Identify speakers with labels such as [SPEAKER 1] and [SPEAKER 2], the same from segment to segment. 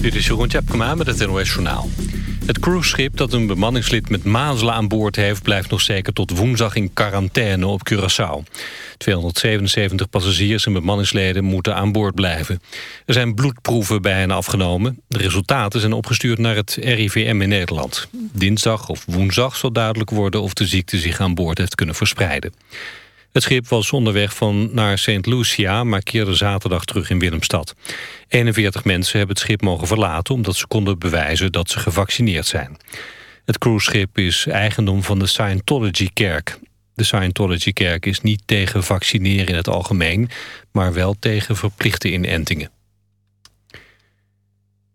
[SPEAKER 1] Dit is Jeroen Tjepkema met het NOS Journaal. Het cruiseschip dat een bemanningslid met mazelen aan boord heeft... blijft nog zeker tot woensdag in quarantaine op Curaçao. 277 passagiers en bemanningsleden moeten aan boord blijven. Er zijn bloedproeven bij hen afgenomen. De resultaten zijn opgestuurd naar het RIVM in Nederland. Dinsdag of woensdag zal duidelijk worden... of de ziekte zich aan boord heeft kunnen verspreiden. Het schip was onderweg van naar St. Lucia, maar keerde zaterdag terug in Willemstad. 41 mensen hebben het schip mogen verlaten... omdat ze konden bewijzen dat ze gevaccineerd zijn. Het cruiseschip is eigendom van de Scientology-kerk. De Scientology-kerk is niet tegen vaccineren in het algemeen... maar wel tegen verplichte inentingen.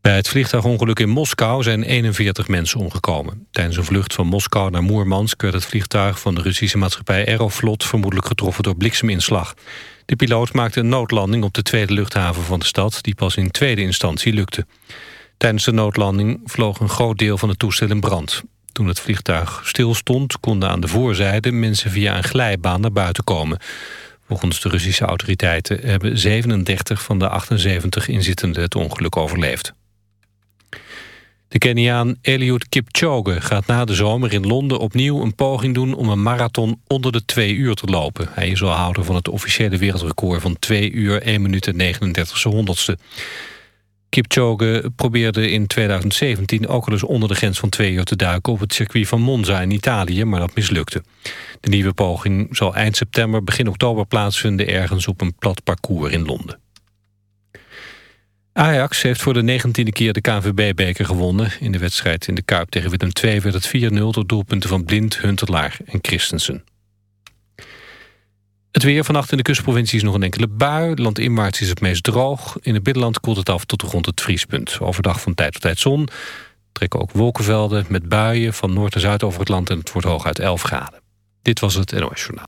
[SPEAKER 1] Bij het vliegtuigongeluk in Moskou zijn 41 mensen omgekomen. Tijdens een vlucht van Moskou naar Moermansk... werd het vliegtuig van de Russische maatschappij Aeroflot... vermoedelijk getroffen door blikseminslag. De piloot maakte een noodlanding op de tweede luchthaven van de stad... die pas in tweede instantie lukte. Tijdens de noodlanding vloog een groot deel van het toestel in brand. Toen het vliegtuig stilstond, konden aan de voorzijde... mensen via een glijbaan naar buiten komen. Volgens de Russische autoriteiten hebben 37 van de 78 inzittenden het ongeluk overleefd. De Keniaan Eliud Kipchoge gaat na de zomer in Londen opnieuw een poging doen om een marathon onder de twee uur te lopen. Hij is al houder van het officiële wereldrecord van 2 uur 1 minuut en 39 honderdste. Kipchoge probeerde in 2017 ook al eens onder de grens van 2 uur te duiken op het circuit van Monza in Italië, maar dat mislukte. De nieuwe poging zal eind september, begin oktober plaatsvinden ergens op een plat parcours in Londen. Ajax heeft voor de negentiende keer de KNVB-beker gewonnen. In de wedstrijd in de Kuip tegen Willem II werd het 4-0... door doelpunten van Blind, Huntelaar en Christensen. Het weer vannacht in de kustprovincie is nog een enkele bui. Landinwaarts is het meest droog. In het binnenland koelt het af tot rond het vriespunt. Overdag van tijd tot tijd zon. Trekken ook wolkenvelden met buien van noord en zuid over het land... en het wordt hooguit 11 graden. Dit was het NOS Journaal.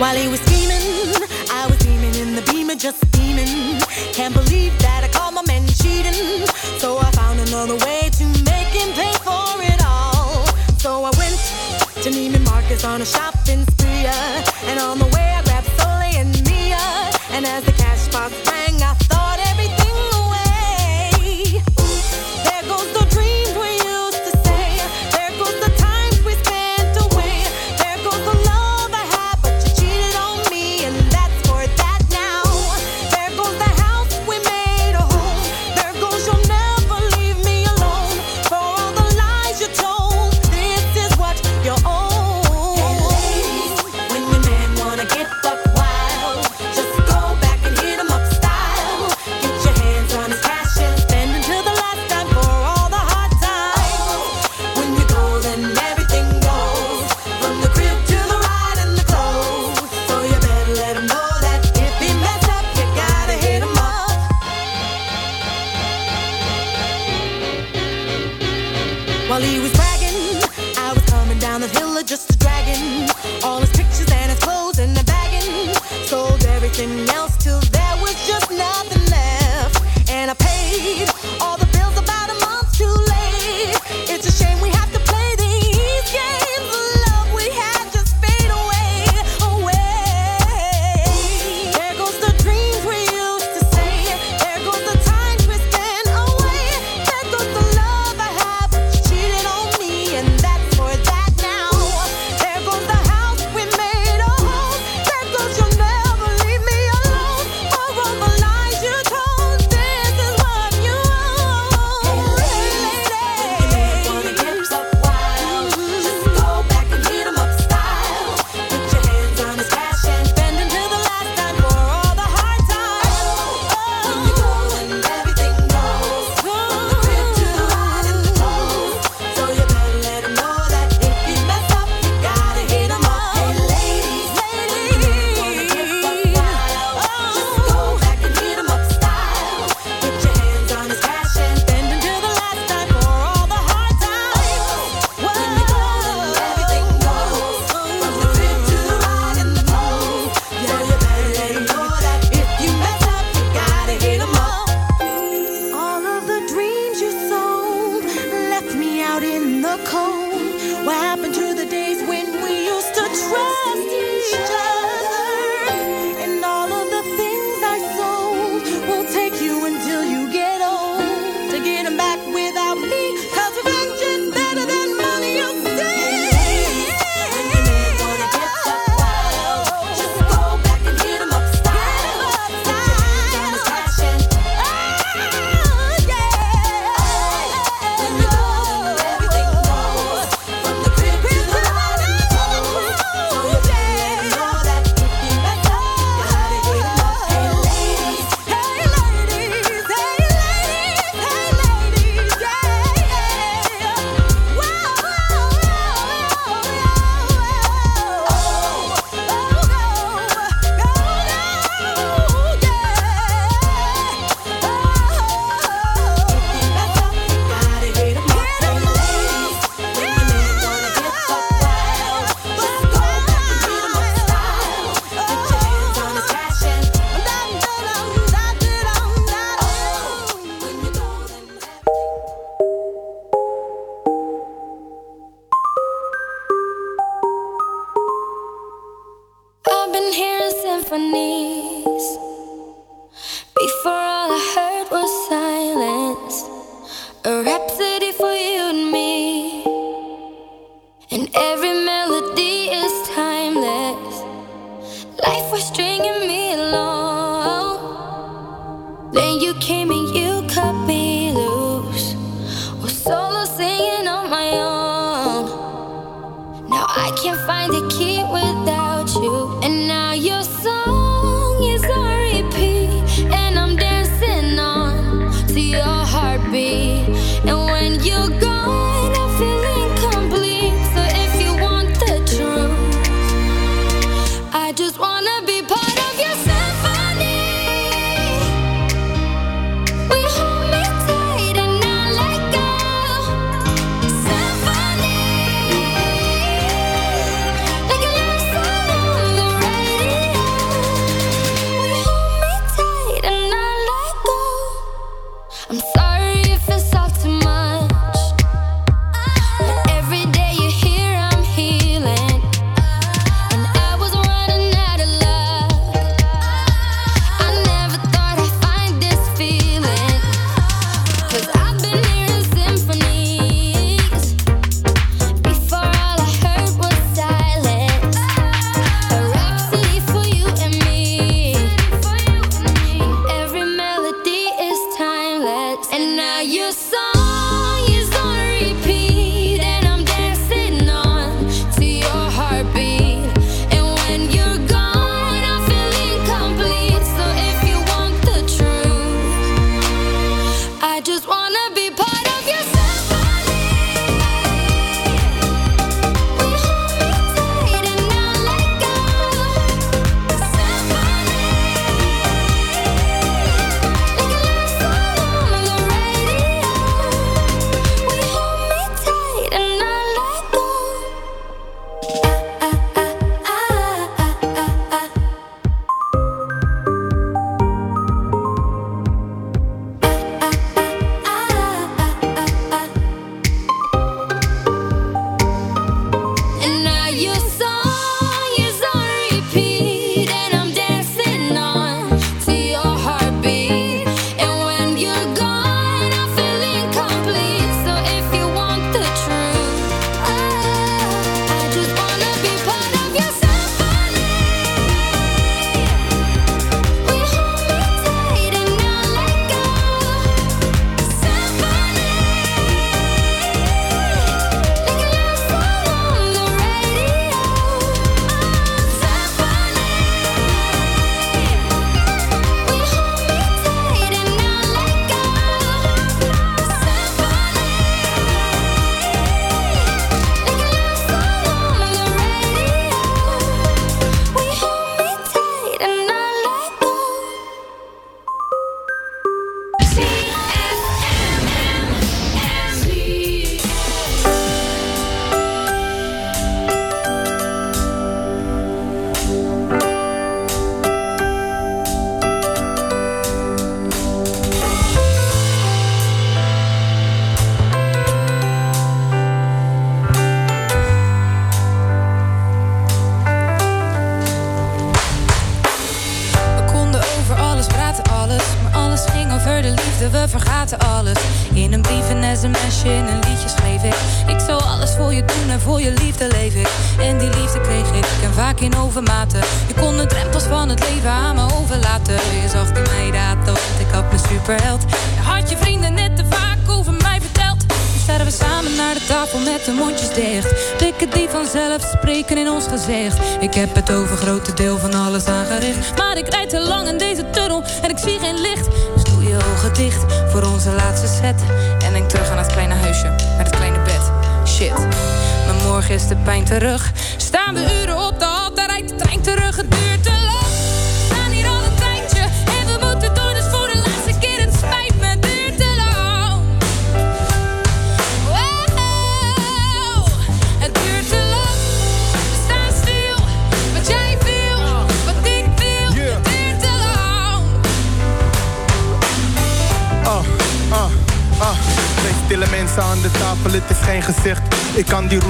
[SPEAKER 2] While he was scheming, I was beaming in the beamer, just steaming. Can't believe that I caught my man cheating. So I found another way to make him pay for it all. So I went to Neiman Marcus on a shopping spree. Uh, and on the way I grabbed Soleil and Mia. And as the cash box rang,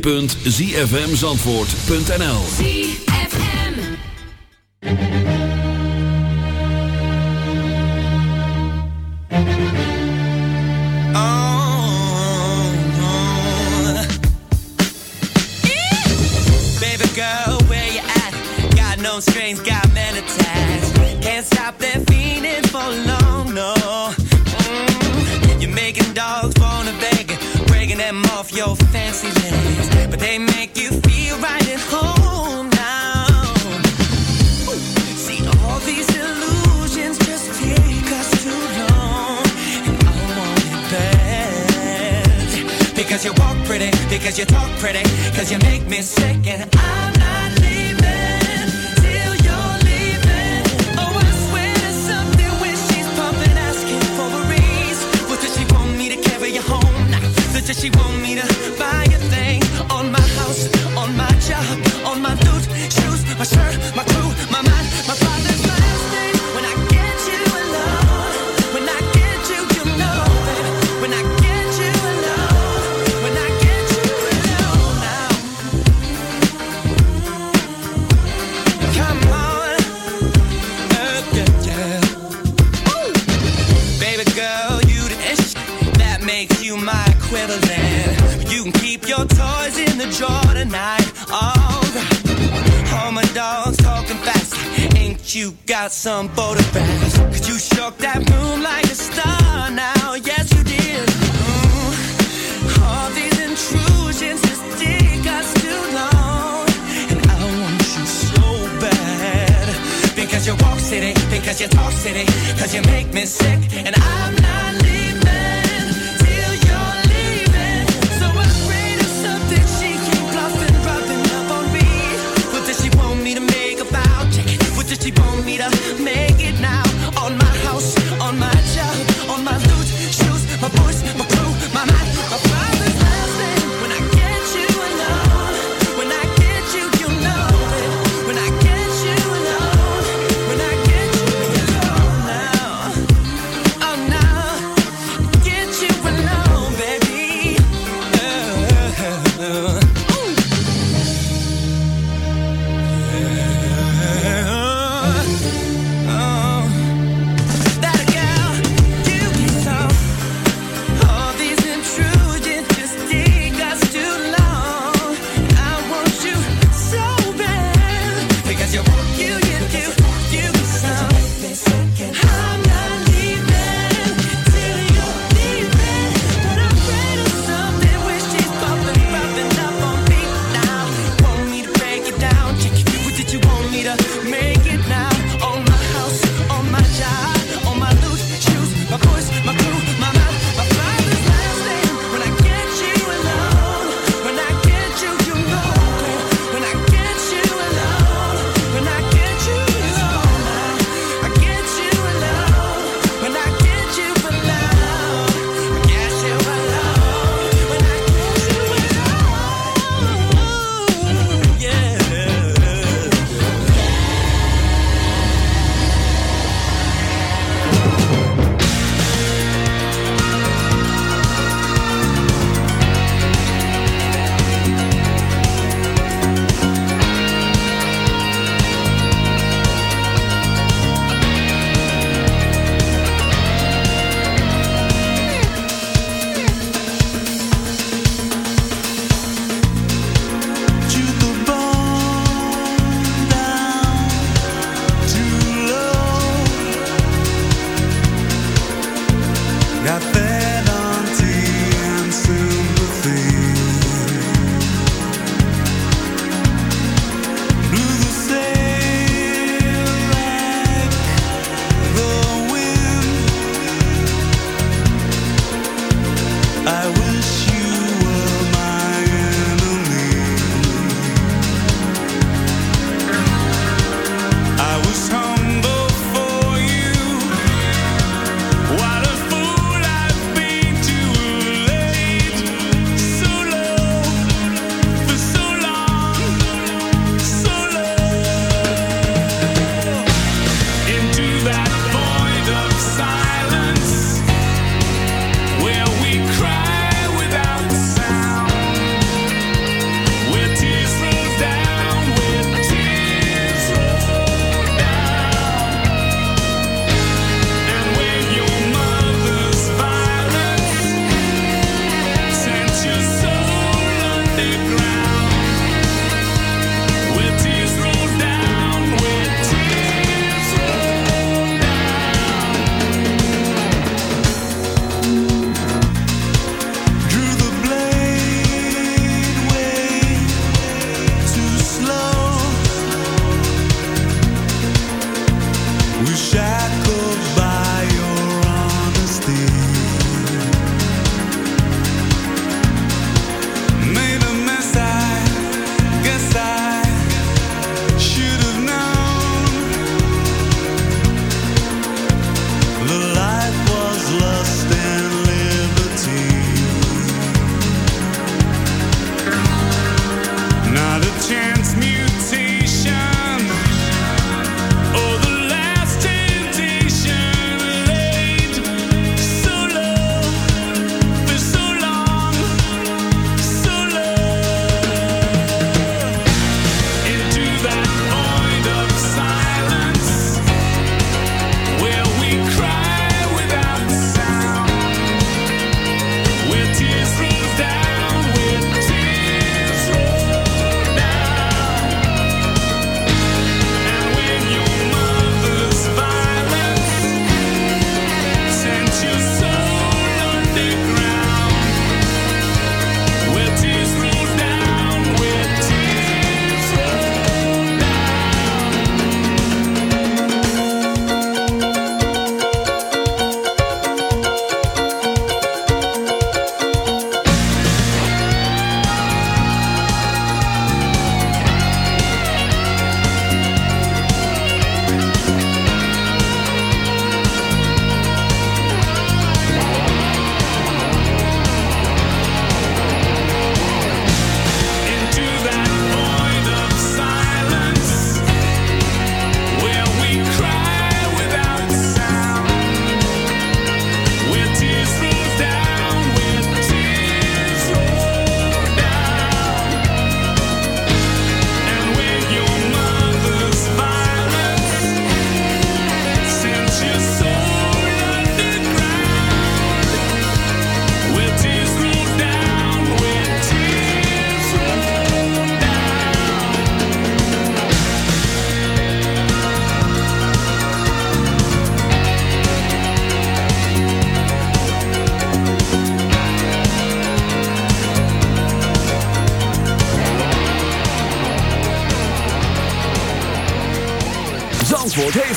[SPEAKER 3] www.zfmzandvoort.nl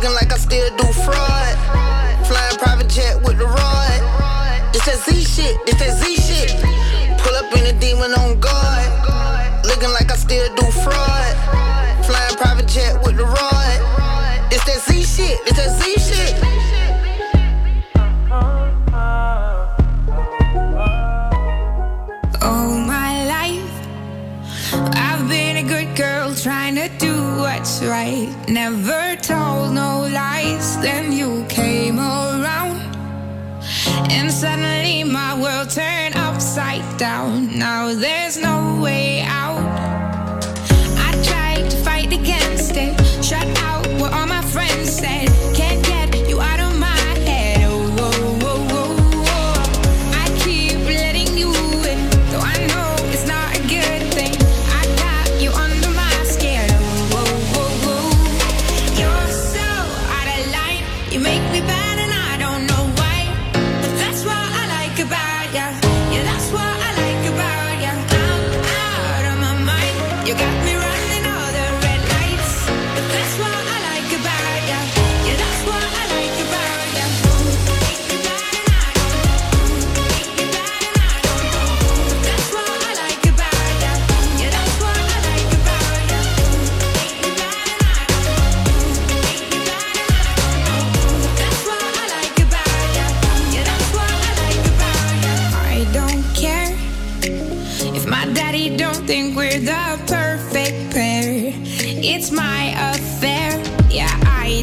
[SPEAKER 4] Looking like I still do fraud. Flying private jet with the rod. It's that Z shit, it's that Z shit. Pull up in a demon on guard. Looking like I still do fraud. Flying private jet with the rod. It's that Z shit, it's that Z shit.
[SPEAKER 5] All my life, I've been a good girl trying to do what's right. Never told no lies. Then you came around, and suddenly my world turned upside down. Now there's no way out. I tried to fight against it, shut out what all my friends said. I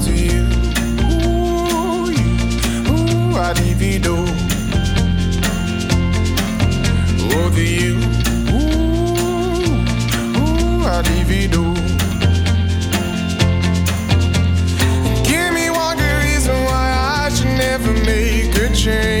[SPEAKER 6] ooh, I'd divido. Over you, ooh, ooh, I'd divido. Give me one good reason why I should never make a change.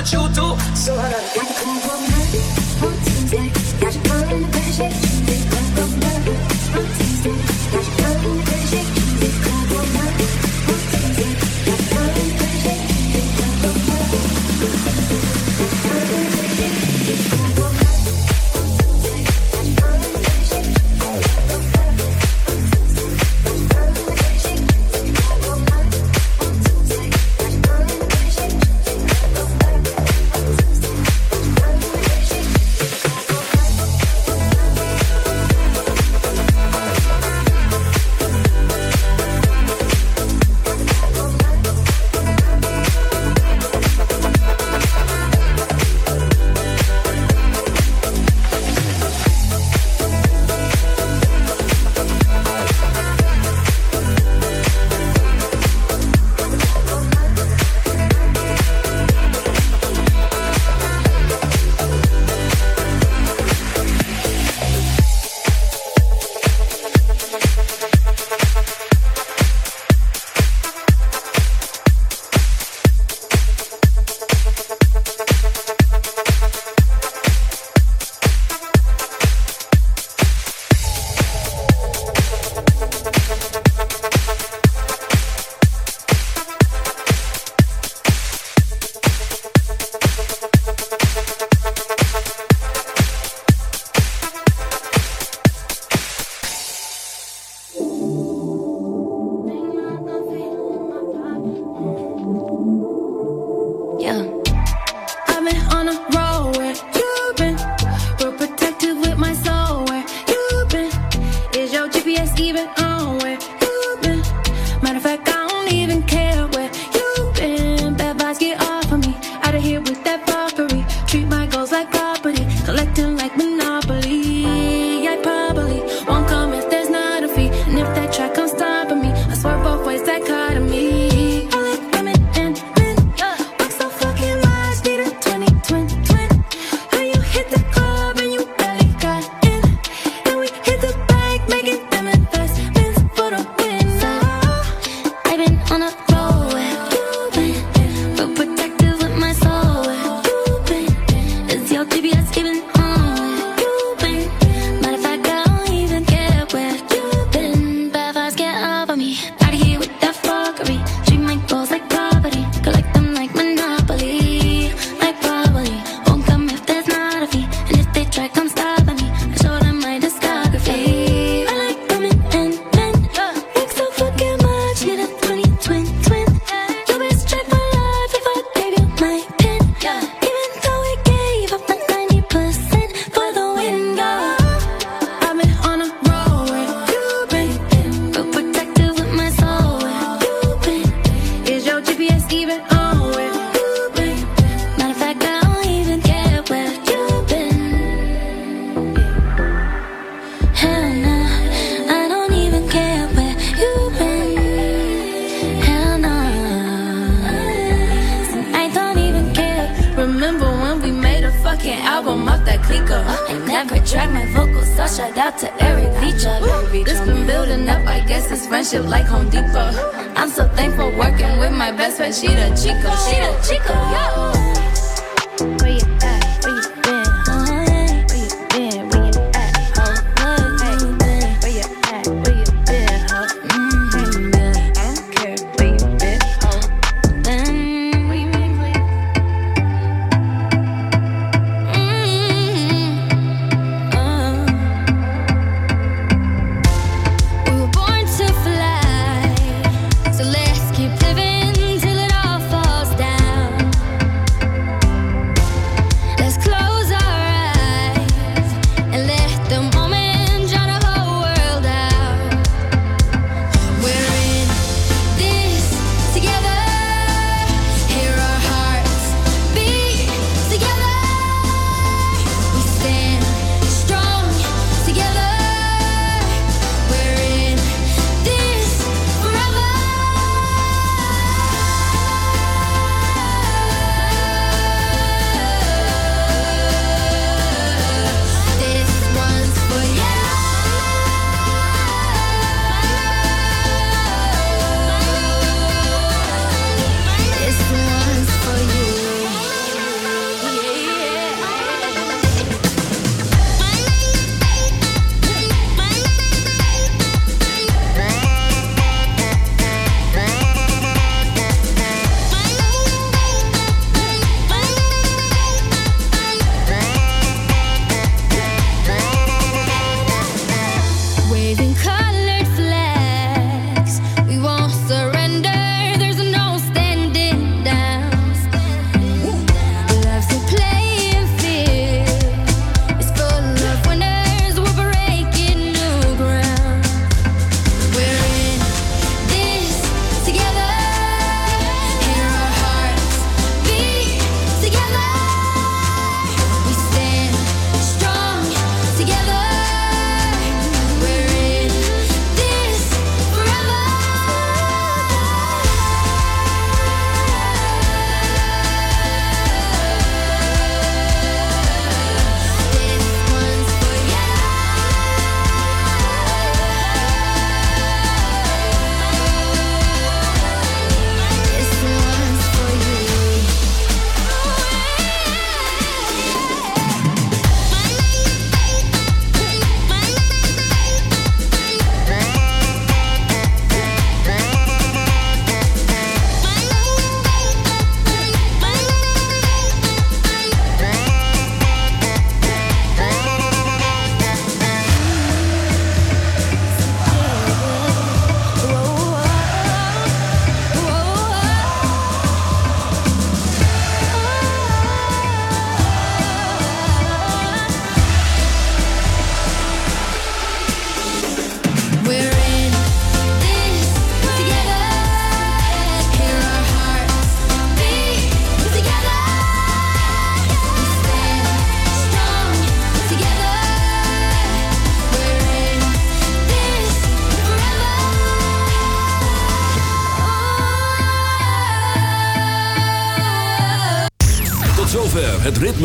[SPEAKER 6] what you do. So I gotta, gotta come home, honey. Home to me, got your phone in the back seat. GPS even on where you've been. Matter
[SPEAKER 7] of fact, I